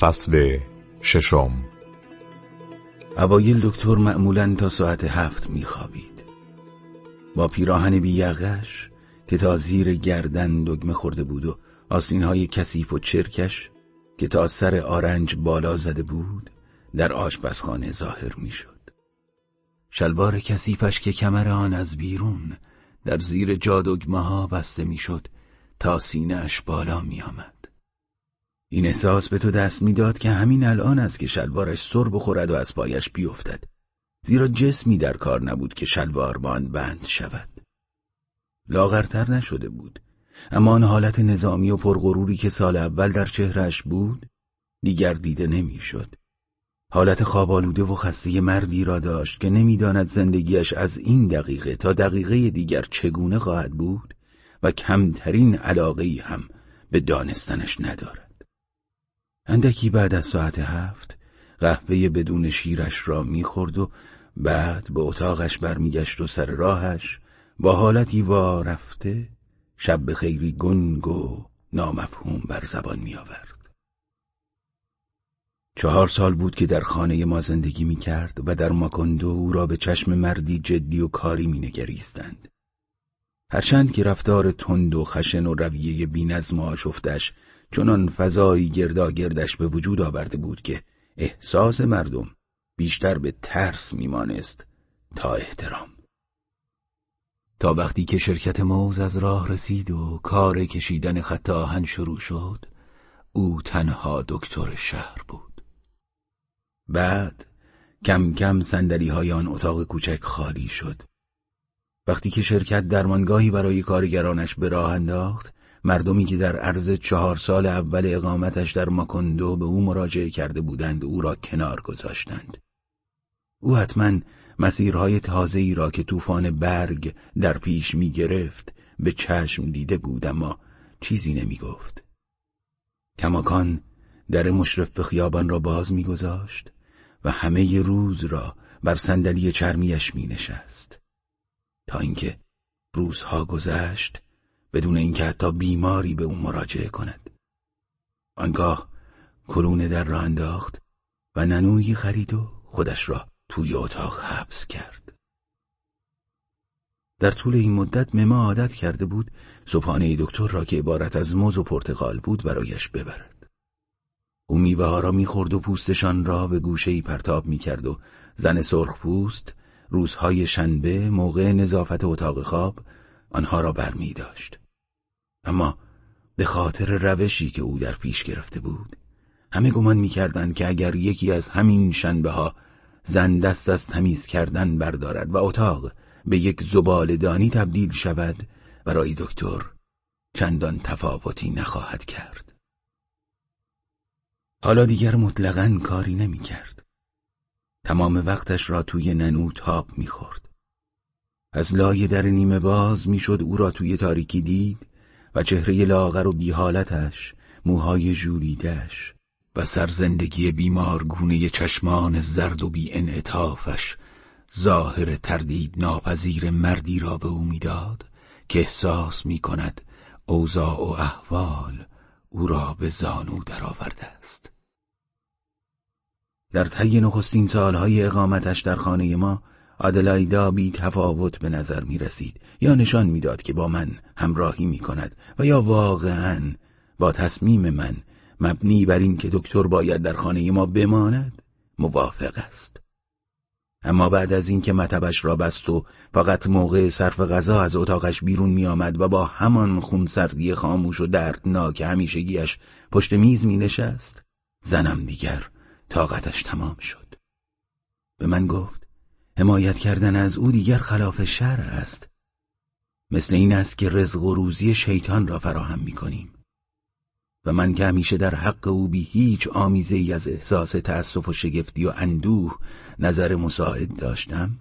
فصل ششم اوایل دکتر معمولا تا ساعت هفت میخوابید با پیراهن بییغش که تا زیر گردن دگمه خورده بود و آسینهای کثیف و چرکش که تا سر آرنج بالا زده بود در آشپزخانه ظاهر می‌شد. شلوار کثیفش که کمر آن از بیرون در زیر جادگمه ها بسته می‌شد تا سینهش بالا می آمد. این احساس به تو دست می‌داد که همین الان است که شلوارش سر بخورد و از پایش بیفتد زیرا جسمی در کار نبود که شلوار باند بند شود لاغرتر نشده بود اما آن حالت نظامی و پرغروری که سال اول در چهرش بود دیگر دیده نمی‌شد. حالت خوابالوده و خسته مردی را داشت که نمی‌داند زندگیش از این دقیقه تا دقیقه دیگر چگونه خواهد بود و کمترین علاقه هم به دانستنش ندارد. اندکی بعد از ساعت هفت قهوه بدون شیرش را می‌خورد و بعد به اتاقش برمیگشت و سر راهش با حالتی وارفته شب خیری گنگ و نامفهوم بر زبان می آورد. چهار سال بود که در خانه ما زندگی می کرد و در ماکندو او را به چشم مردی جدی و کاری می نگریستند. هرچند که رفتار تند و خشن و رویه بینظم و آشفتش چنان فضایی گرداگردش به وجود آورده بود که احساس مردم بیشتر به ترس میمانست تا احترام. تا وقتی که شرکت موز از راه رسید و کار کشیدن خط آهن شروع شد او تنها دکتر شهر بود بعد کم کم سندلی های آن اتاق کوچک خالی شد وقتی که شرکت درمانگاهی برای کارگرانش به راه انداخت مردمی که در عرض چهار سال اول اقامتش در ماکندو به او مراجعه کرده بودند او را کنار گذاشتند او حتما مسیرهای تازه ای را که طوفان برگ در پیش می گرفت به چشم دیده بود اما چیزی نمی گفت. کماکان در مشرف خیابان را باز میگذاشت و همه روز را بر صندلی چرمیش می نشست تا اینکه روزها گذشت بدون اینکه حتی بیماری به او مراجعه کند. آنگاه کرونه در را انداخت و ننوی خرید و خودش را توی اتاق حبس کرد. در طول این مدت مما عادت کرده بود صبحانه دکتر را که عبارت از موز و پرتقال بود برایش ببرد. او میوه ها را می‌خورد و پوستشان را به گوشه ای پرتاب می‌کرد و زن سرخ پوست روزهای شنبه موقع نظافت اتاق خواب آنها را برمی داشت. اما به خاطر روشی که او در پیش گرفته بود همه گمان می‌کردند که اگر یکی از همین شنبه ها زن دست از تمیز کردن بردارد و اتاق به یک زبالدانی تبدیل شود برای دکتر چندان تفاوتی نخواهد کرد حالا دیگر مطلقا کاری نمی کرد. تمام وقتش را توی ننو تاب می خورد. از لای در نیمه باز می‌شد او را توی تاریکی دید و چهره لاغر و بیحالتش موهای جولیدش و سرزندگی بیمارگونه چشمان زرد و بی انعطافش ظاهر تردید ناپذیر مردی را به او می‌داد که احساس می کند اوضاع و احوال او را به زانو درآورده است. در طی نخستین سالهای اقامتش در خانه ما آدلایدا بی تفاوت به نظر می رسید یا نشان می‌داد که با من همراهی می کند و یا واقعا با تصمیم من مبنی بر این که دکتر باید در خانه ما بماند موافق است. اما بعد از اینکه مطبش را بست و فقط موقع صرف غذا از اتاقش بیرون می آمد و با همان خونسردی خاموش و دردناک همیشگیش پشت میز می نشست زنم دیگر طاقتش تمام شد. به من گفت حمایت کردن از او دیگر خلاف شر است. مثل این است که رزق و روزی شیطان را فراهم می کنیم و من که همیشه در حق او بی هیچ آمیزه ای از احساس تأسف و شگفتی و اندوه نظر مساعد داشتم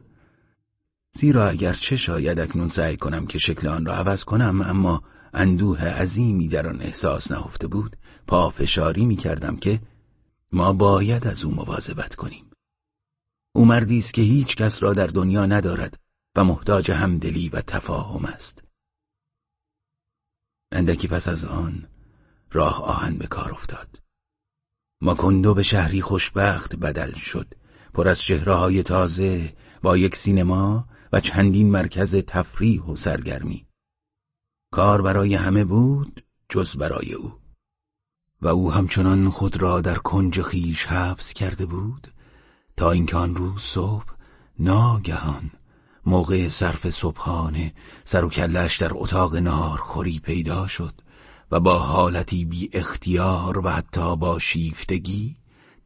زیرا اگر چه شاید اکنون سعی کنم که شکل آن را عوض کنم اما اندوه عظیمی در آن احساس نهفته بود پافشاری می کردم که ما باید از او مواظبت کنیم. او مردی است که هیچ کس را در دنیا ندارد و محتاج همدلی و تفاهم است. اندکی پس از آن راه آهن به کار افتاد. ماکندو به شهری خوشبخت بدل شد. پر از چهره تازه با یک سینما و چندین مرکز تفریح و سرگرمی. کار برای همه بود جز برای او. و او همچنان خود را در کنج خیش حبس کرده بود؟ تا اینکه آن روز صبح ناگهان موقع صرف صبحانه سر و کلش در اتاق خوری پیدا شد و با حالتی بی اختیار و حتی با شیفتگی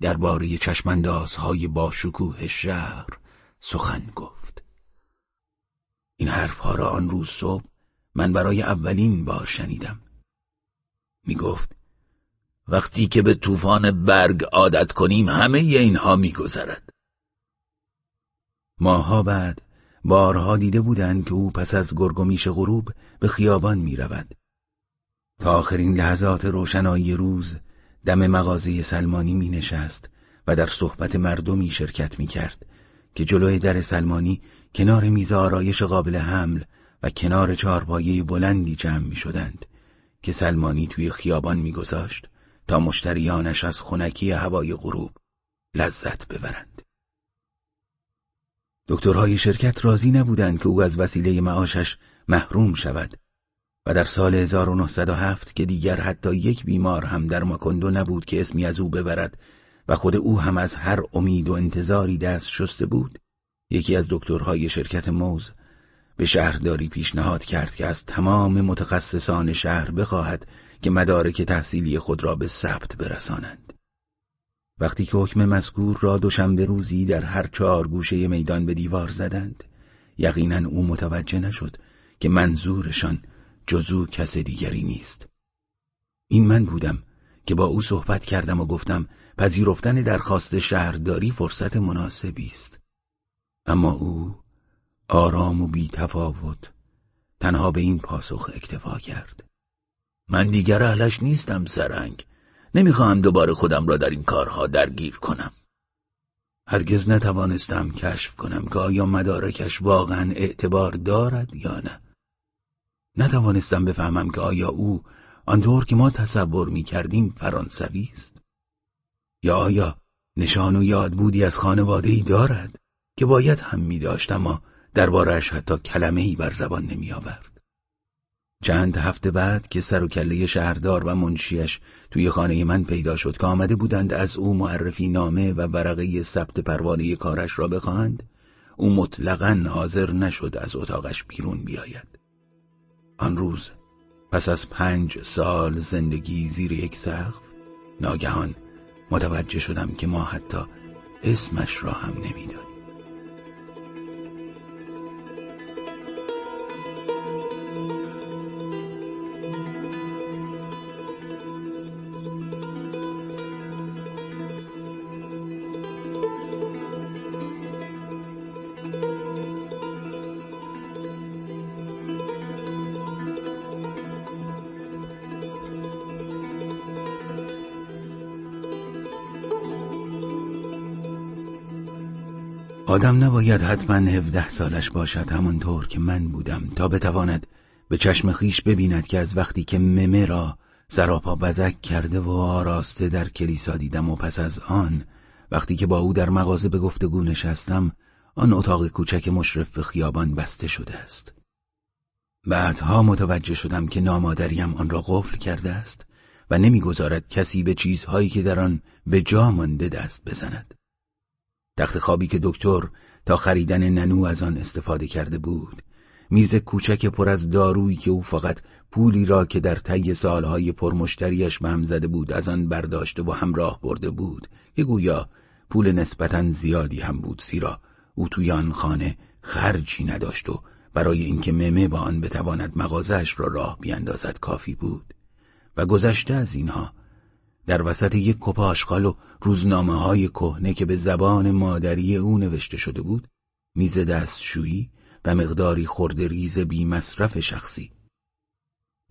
درباره چشماندازهای با شکوه شهر سخن گفت. این حرفها را آن روز صبح من برای اولین بار شنیدم. می گفت وقتی که به طوفان برگ عادت کنیم همه اینها میگذرد ماها بعد بارها دیده بودند که او پس از گرگومیش غروب به خیابان می رود. تا آخرین لحظات روشنایی روز دم مغازه سلمانی می نشست و در صحبت مردمی شرکت می کرد که جلوی در سلمانی کنار میز آرایش قابل حمل و کنار چارپایه بلندی جمع می شدند که سلمانی توی خیابان می گذاشت تا مشتریانش از خونکی هوای غروب لذت ببرند. دکترهای شرکت راضی نبودند که او از وسیله معاشش محروم شود و در سال 1907 که دیگر حتی یک بیمار هم در ماکندو نبود که اسمی از او ببرد و خود او هم از هر امید و انتظاری دست شسته بود یکی از دکترهای شرکت موز به شهرداری پیشنهاد کرد که از تمام متخصصان شهر بخواهد که مدارک تحصیلی خود را به ثبت برسانند وقتی که حکم مذکور را دوشنبه روزی در هر چهار گوشه میدان به دیوار زدند یقینا او متوجه نشد که منظورشان جزو کس دیگری نیست. این من بودم که با او صحبت کردم و گفتم پذیرفتن درخواست شهرداری فرصت مناسبی است. اما او آرام و بی تفاوت تنها به این پاسخ اکتفا کرد. من دیگر اهلش نیستم سرنگ نمی‌خواهم دوباره خودم را در این کارها درگیر کنم. هرگز نتوانستم کشف کنم که آیا مدارکش واقعا اعتبار دارد یا نه. نتوانستم بفهمم که آیا او آنطور که ما تصور می کردیم فرانسوی است. یا آیا نشان و یاد بودی از خانواده ای دارد که باید هم می داشت اما دربارش حتی کلمه ای بر زبان نمی آورد چند هفته بعد که سر و کله شهردار و منشیش توی خانه من پیدا شد که آمده بودند از او معرفی نامه و ورقه ثبت پروانه کارش را بخواهند او مطلقا حاضر نشد از اتاقش بیرون بیاید. آن روز پس از پنج سال زندگی زیر یک سقف ناگهان متوجه شدم که ما حتی اسمش را هم نمی‌دانیم. آدم نباید حتما هفده سالش باشد همانطور که من بودم تا بتواند به چشم خیش ببیند که از وقتی که ممه را سراپا بزک کرده و آراسته در کلیسا دیدم و پس از آن وقتی که با او در مغازه به گفتگو نشستم آن اتاق کوچک مشرف به خیابان بسته شده است. بعدها متوجه شدم که نامادریم آن را قفل کرده است و نمی‌گذارد کسی به چیزهایی که در آن به جا مانده دست بزند. تخت خوابی که دکتر تا خریدن ننو از آن استفاده کرده بود. میز کوچک پر از دارویی که او فقط پولی را که در طی سالهای پرمشتریش به هم زده بود از آن برداشته و همراه برده بود که گویا پول نسبتا زیادی هم بود زیرا او توی آن خانه خرجی نداشت و برای اینکه ممه با آن بتواند مغازش را راه بیاندازد کافی بود. و گذشته از اینها در وسط یک کپ آشغال و روزنامه های کهنه که به زبان مادری او نوشته شده بود میز دستشویی و مقداری خورده ریز بی مصرف شخصی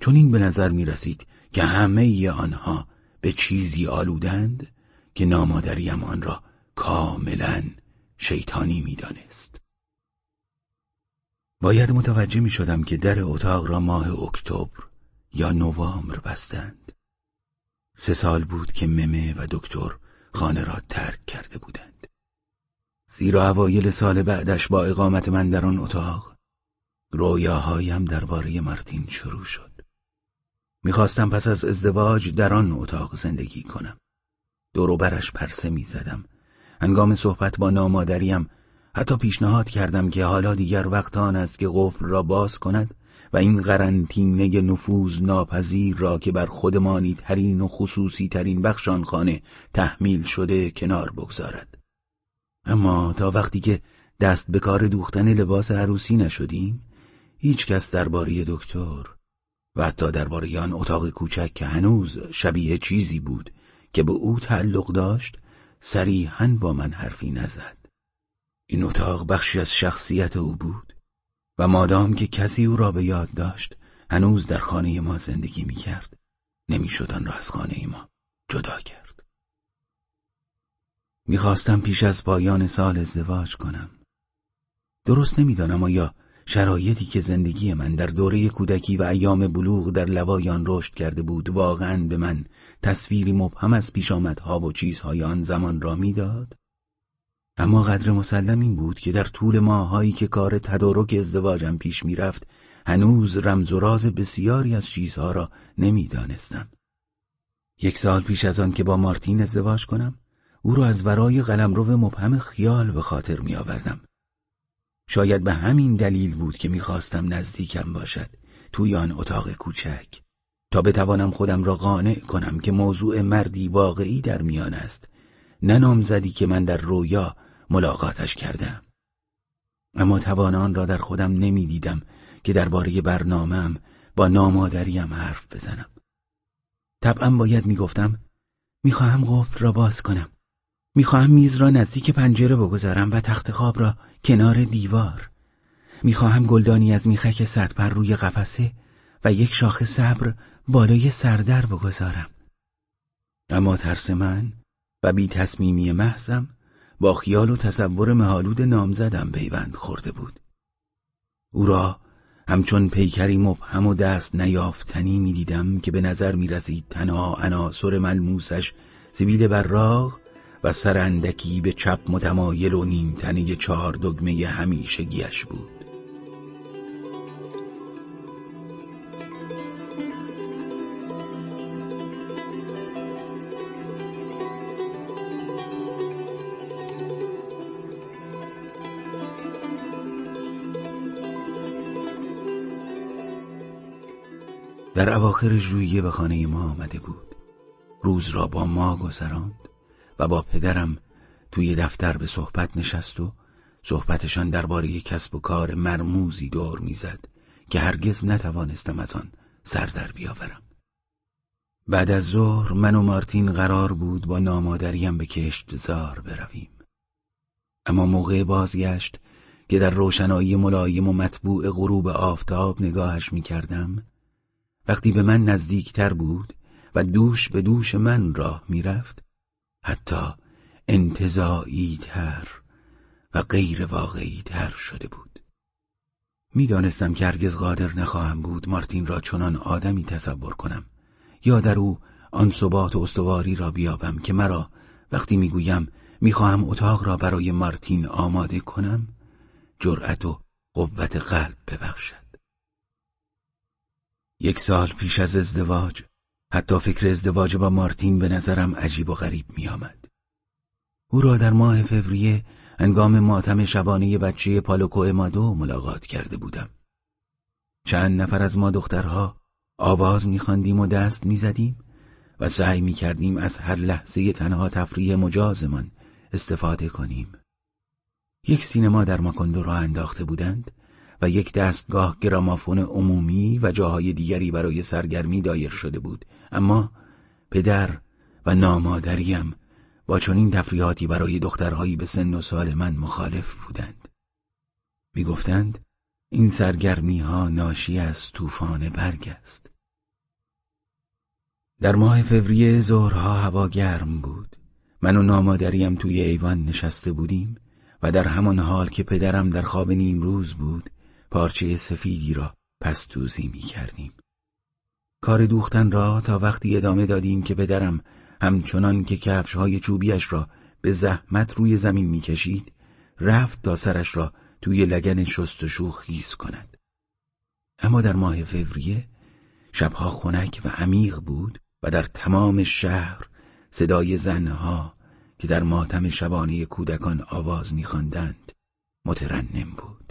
چون این به نظر می رسید که همه آنها به چیزی آلودند که نامادریم آن را کاملا شیطانی می دانست. باید متوجه می شدم که در اتاق را ماه اکتبر یا نوامبر بستند سه سال بود که ممه و دکتر خانه را ترک کرده بودند. زیرا اوایل سال بعدش با اقامت من در آن اتاق رویاهایم درباره مارتین شروع شد. می‌خواستم پس از ازدواج در آن اتاق زندگی کنم. دوروبرش پرسه می‌زدم. هنگام صحبت با نامادریم حتی پیشنهاد کردم که حالا دیگر وقت آن است که قفل را باز کند و این قرنطینه نفوذ ناپذیر را که بر خودمانی ترین و خصوصی ترین بخش آن خانه تحمیل شده کنار بگذارد. اما تا وقتی که دست به کار دوختن لباس عروسی نشدیم هیچ کس درباره دکتر و حتی درباره آن اتاق کوچک که هنوز شبیه چیزی بود که به او تعلق داشت صریحا با من حرفی نزد این اتاق بخشی از شخصیت او بود و مادام که کسی او را به یاد داشت هنوز در خانه ما زندگی می کرد نمی‌شد آن را از خانه ما جدا کرد. می‌خواستم پیش از پایان سال ازدواج کنم. درست نمی‌دانم آیا شرایطی که زندگی من در دوره کودکی و ایام بلوغ در لوایان رشد کرده بود واقعا به من تصویری مبهم از پیشامدها و چیزهای آن زمان را می‌داد؟ اما قدر مسلم این بود که در طول ماهایی که کار تدارک ازدواجم پیش می‌رفت هنوز رمز و راز بسیاری از چیزها را نمی‌دانستم. یک سال پیش از آن که با مارتین ازدواج کنم او را از ورای قلمرو مبهم خیال به خاطر می آوردم. شاید به همین دلیل بود که می‌خواستم نزدیکم باشد توی آن اتاق کوچک تا بتوانم خودم را قانع کنم که موضوع مردی واقعی در میان است نه نامزدی که من در رویا ملاقاتش کردم. اما توانان را در خودم نمی‌دیدم که درباره برنامهم با نامادریم حرف بزنم. طبعا باید می‌گفتم می‌خواهم قفل را باز کنم. می‌خواهم میز را نزدیک پنجره بگذارم و تخت خواب را کنار دیوار. می‌خواهم گلدانی از میخک پر روی قفسه و یک شاخه صبر بالای سردر بگذارم. اما ترس من و بی تصمیمی محضم با خیال و تصور مهالود نامزدم پیوند خورده بود. او را همچون پیکری مبهم و دست نیافتنی می‌دیدم که به نظر می‌رسید تنها عناصر ملموسش زبیل براغ و سرندکی به چپ متمایل و نیمتنه چهار دگمه همیشگیش بود. در اواخر ژوئیه به خانه ما آمده بود. روز را با ما گذراند و با پدرم توی دفتر به صحبت نشست و صحبتشان درباره کسب و کار مرموزی دور می‌زد که هرگز نتوانستم از آن سر در بیاورم. بعد از ظهر من و مارتین قرار بود با نامادریم به کشتزار برویم. اما موقع بازگشت که در روشنایی ملایم و مطبوع غروب آفتاب نگاهش می‌کردم وقتی به من نزدیکتر بود و دوش به دوش من راه می‌رفت حتی انتظایی تر و غیر واقعی تر شده بود. می‌دانستم که هرگز قادر نخواهم بود مارتین را چنان آدمی تصور کنم یا در او آن ثبات و استواری را بیابم که مرا وقتی می‌گویم می‌خواهم اتاق را برای مارتین آماده کنم جرأت و قوت قلب ببخشد. یک سال پیش از ازدواج حتی فکر ازدواج با مارتین به نظرم عجیب و غریب می آمد. او را در ماه فوریه انگام ماتم شبانه بچه پالوکو امادو ملاقات کرده بودم. چند نفر از ما دخترها آواز میخواندیم و دست می‌زدیم و سعی می‌کردیم از هر لحظه تنها تفریح مجازمان استفاده کنیم. یک سینما در ماکندو را انداخته بودند و یک دستگاه گرامافون عمومی و جاهای دیگری برای سرگرمی دایر شده بود. اما پدر و نامادریم با چنین تفریحاتی برای دخترهایی به سن و سال من مخالف بودند. می‌گفتند این سرگرمی ها ناشی از طوفان برگ است. در ماه فوریه ظهرها هوا گرم بود. من و نامادریم توی ایوان نشسته بودیم و در همان حال که پدرم در خواب نیم روز بود پارچه سفیدی را پستوزی می کردیم. کار دوختن را تا وقتی ادامه دادیم که پدرم همچنان که کفش های چوبیش را به زحمت روی زمین می‌کشید رفت تا سرش را توی لگن شستشو خیز کند اما در ماه فوریه شبها خنک و عمیق بود و در تمام شهر صدای زنها که در ماتم شبانه کودکان آواز میخواندند مترنم بود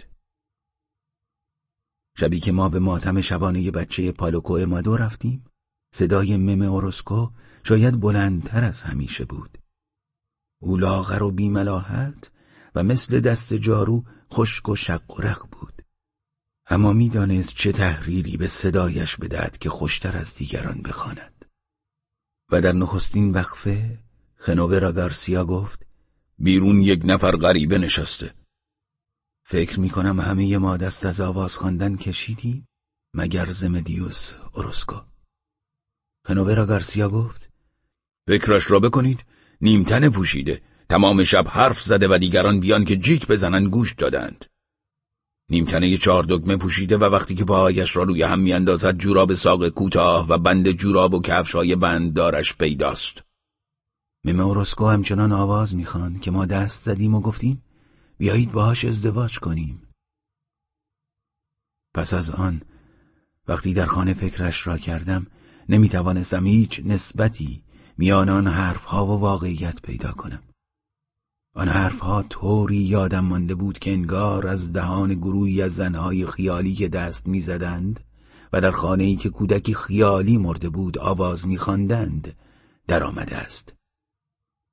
شبی که ما به ماتم شبانه بچه پالوکو امادو رفتیم صدای مم اورسکو شاید بلندتر از همیشه بود. او لاغر و بیملاحت و مثل دست جارو خشک و شق و رق بود. اما می‌دانست چه تحریری به صدایش بدهد که خوشتر از دیگران بخواند. و در نخستین وقفه خنوبرا گارسیا گفت بیرون یک نفر غریبه نشسته. فکر می کنم همه ما دست از آواز خواندن کشیدیم مگر زمدیوس اروسکو خنوبرا گارسیا گفت فکرش را بکنید نیمتن پوشیده. تمام شب حرف زده و دیگران بیان که جیک بزنن گوش دادند. نیمتنه چهار دگمه پوشیده و وقتی که پاهایش را روی هم میاندازد جوراب ساق کوتاه و بند جوراب و کفشهای بنددارش پیداست. ممه اورسکو همچنان آواز می‌خواند که ما دست زدیم و گفتیم بیایید باهاش ازدواج کنیم. پس از آن وقتی در خانه فکرش را کردم نمی‌توانستم هیچ نسبتی میان آن حرفها و واقعیت پیدا کنم. آن حرفها طوری یادم مانده بود که انگار از دهان گروهی از زنهای خیالی که دست می‌زدند و در خانه‌ای که کودکی خیالی مرده بود آواز میخواندند در آمده است.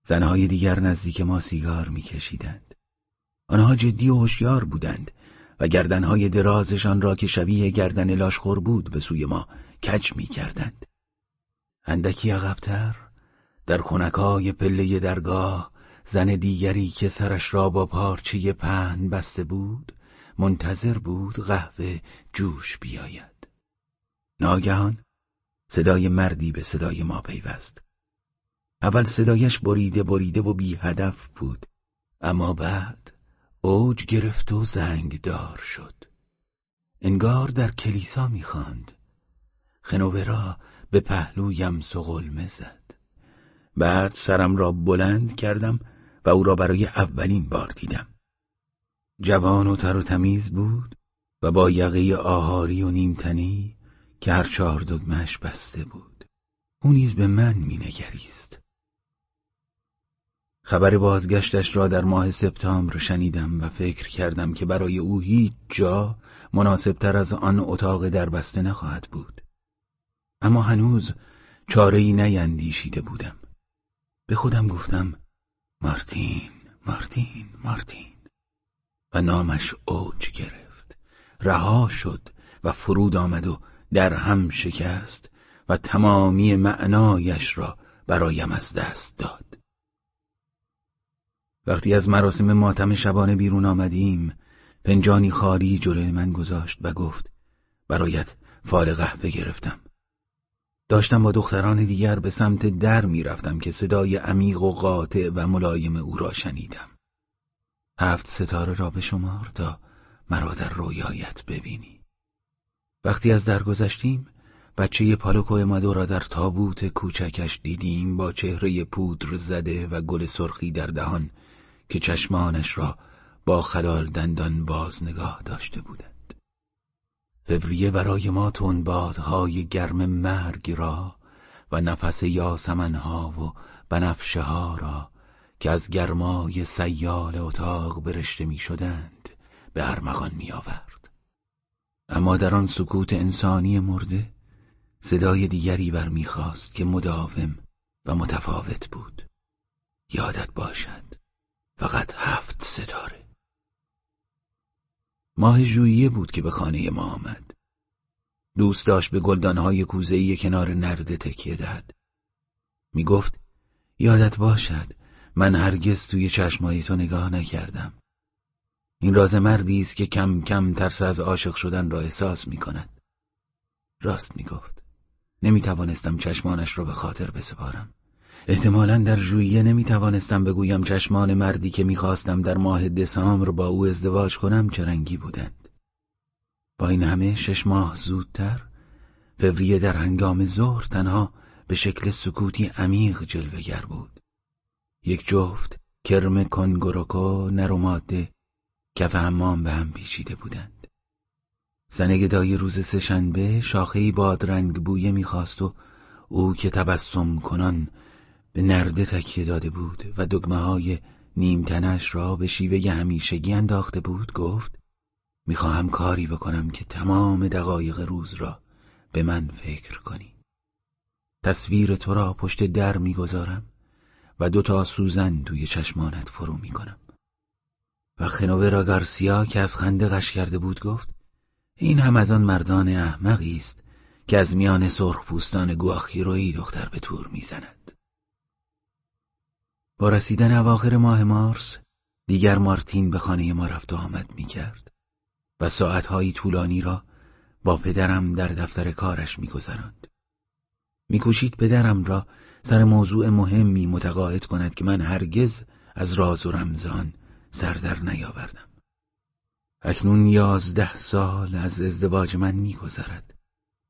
زنهای دیگر نزدیک ما سیگار میکشیدند. آنها جدی و هوشیار بودند و گردنهای درازشان را که شبیه گردن لاشخور بود به سوی ما کج می‌کردند. اندکی عقبتر در خونکای پله درگاه زن دیگری که سرش را با پارچه پهن بسته بود منتظر بود قهوه جوش بیاید. ناگهان صدای مردی به صدای ما پیوست. اول صدایش بریده بریده و بی هدف بود. اما بعد اوج گرفت و زنگدار شد. انگار در کلیسا می‌خواند. خنوورا به پهلویم سقلمه زد. بعد سرم را بلند کردم و او را برای اولین بار دیدم. جوان و تر و تمیز بود و با یقه آهاری و نیمتنی که هر چهار دگمش بسته بود. او نیز به من مینگریست. خبر بازگشتش را در ماه سپتامبر شنیدم و فکر کردم که برای او هیچ جا مناسبتر از آن اتاق در بسته نخواهد بود. اما هنوز چاره ای نیندیشیده بودم. به خودم گفتم مارتین مارتین مارتین. و نامش اوج گرفت. رها شد و فرود آمد و در هم شکست و تمامی معنایش را برایم از دست داد. وقتی از مراسم ماتم شبانه بیرون آمدیم پنجانی خالی جلوی من گذاشت و گفت برایت فال قهوه گرفتم. داشتم با دختران دیگر به سمت در می‌رفتم که صدای عمیق و قاطع و ملایم او را شنیدم. هفت ستاره را به شمار تا مرا در رویایت ببینی. وقتی از در گذشتیم بچه پالوکو مادو را در تابوت کوچکش دیدیم با چهره پودر زده و گل سرخی در دهان که چشمانش را با خلال دندان باز نگاه داشته بودند فوریه برای ما تنبادهای گرم مرگ را و نفس یاسمنها و بنفشه ها را که از گرمای سیال اتاق برشته می شدند به ارمغان می آورد. اما در آن سکوت انسانی مرده صدای دیگری برمیخواست که مداوم و متفاوت بود یادت باشد فقط هفت ستاره. ماه ژوئیه بود که به خانه ما آمد. دوست داشت به گلدانهای کوزهی کنار نرده تکیه دهد. می گفت یادت باشد من هرگز توی چشمایی تو نگاه نکردم. این راز مردی است که کم کم ترس از عاشق شدن را احساس می کند راست می گفت نمی توانستم چشمانش را به خاطر بسپارم. احتمالا در ژوئیه نمی توانستم بگویم چشمان مردی که می‌خواستم در ماه دسامبر با او ازدواج کنم چه رنگی بودند. با این همه شش ماه زودتر فوریه در هنگام ظهر تنها به شکل سکوتی عمیق جلوگر بود. یک جفت کرم کنگوروکو نر و کف حمام به هم پیچیده بودند. زن گدای روز سهشنبه شاخهای بادرنگ بویه می‌خواست و او که تبسم کنان به نرده تکیه داده بود و دگمه های نیمتنش را به شیوه همیشگی انداخته بود گفت می‌خواهم کاری بکنم که تمام دقایق روز را به من فکر کنی. تصویر تو را پشت در می‌گذارم و دوتا سوزن توی چشمانت فرو می‌کنم. و خنوورا گارسیا که از خنده قش کرده بود گفت این هم از آن مردان احمقی است که از میان سرخ پوستان گواخیرویی دختر به تور می‌زند. با رسیدن اواخر ماه مارس دیگر مارتین به خانه ما رفت و آمد می‌کرد و ساعتهایی طولانی را با پدرم در دفتر کارش میگذراند. میکوشید پدرم را سر موضوع مهمی متقاعد کند که من هرگز از راز و رمزان سردر نیاوردم. اکنون یازده سال از ازدواج من میگذرد.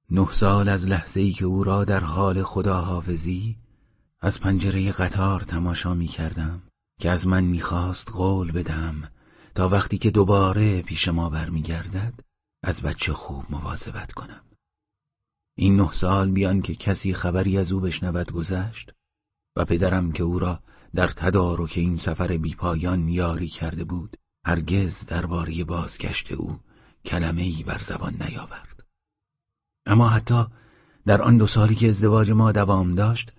نه سال از لحظه ای که او را در حال خداحافظی از پنجره قطار تماشا می کردم که از من می‌خواست قول بدم تا وقتی که دوباره پیش ما برمیگردد از بچه خوب مواظبت کنم. این نه سال بیان که کسی خبری از او بشنود گذشت و پدرم که او را در تدارک این سفر بیپایان یاری کرده بود هرگز درباره بازگشت او کلمه ای بر زبان نیاورد. اما حتی در آن دو سالی که ازدواج ما دوام داشت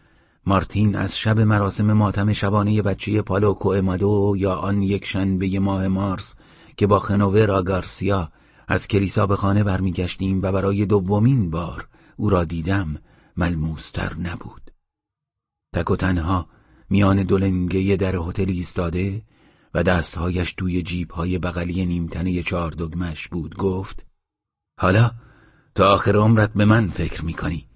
مارتین از شب مراسم ماتم شبانه بچه پالوکو امادو یا آن یک شنبه ماه مارس که با خنوور آگارسیا از کلیسا به خانه برمیگشتیم و برای دومین بار او را دیدم ملموستر نبود. تک و تنها میان دولنگه در هتل ایستاده و دستهایش توی جیبهای بغلی نیمتنه چهار دگمش بود گفت حالا تا آخر عمرت به من فکر می‌کنی.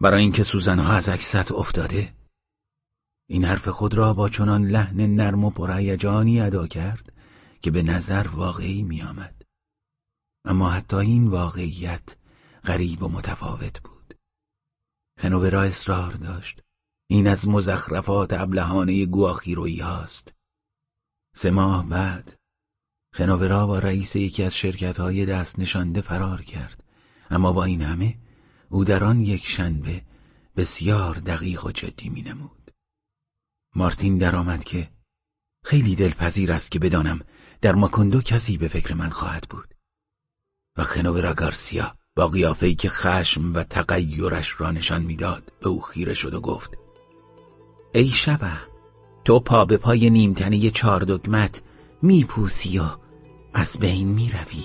برای اینکه سوزنها از عکست افتاده. این حرف خود را با چنان لحن نرم و پرهیجانی ادا کرد که به نظر واقعی میآمد. اما حتی این واقعیت غریب و متفاوت بود. خنوورا اصرار داشت. این از مزخرفات ابلهانه گواخیرویی هاست. سه ماه بعد خنوورا با رئیس یکی از شرکت های دست نشانده فرار کرد. اما با این همه او در آن یک شنبه بسیار دقیق و جدی می نمود. مارتین درآمد که خیلی دلپذیر است که بدانم در ماکندو کسی به فکر من خواهد بود و خنوورا گارسیا با قیافه‌ای که خشم و تغییرش را نشان می‌داد به او خیره شد و گفت ای شبه تو پا به پای نیمتنه چهار دگمت میپوسی و از بین می‌روی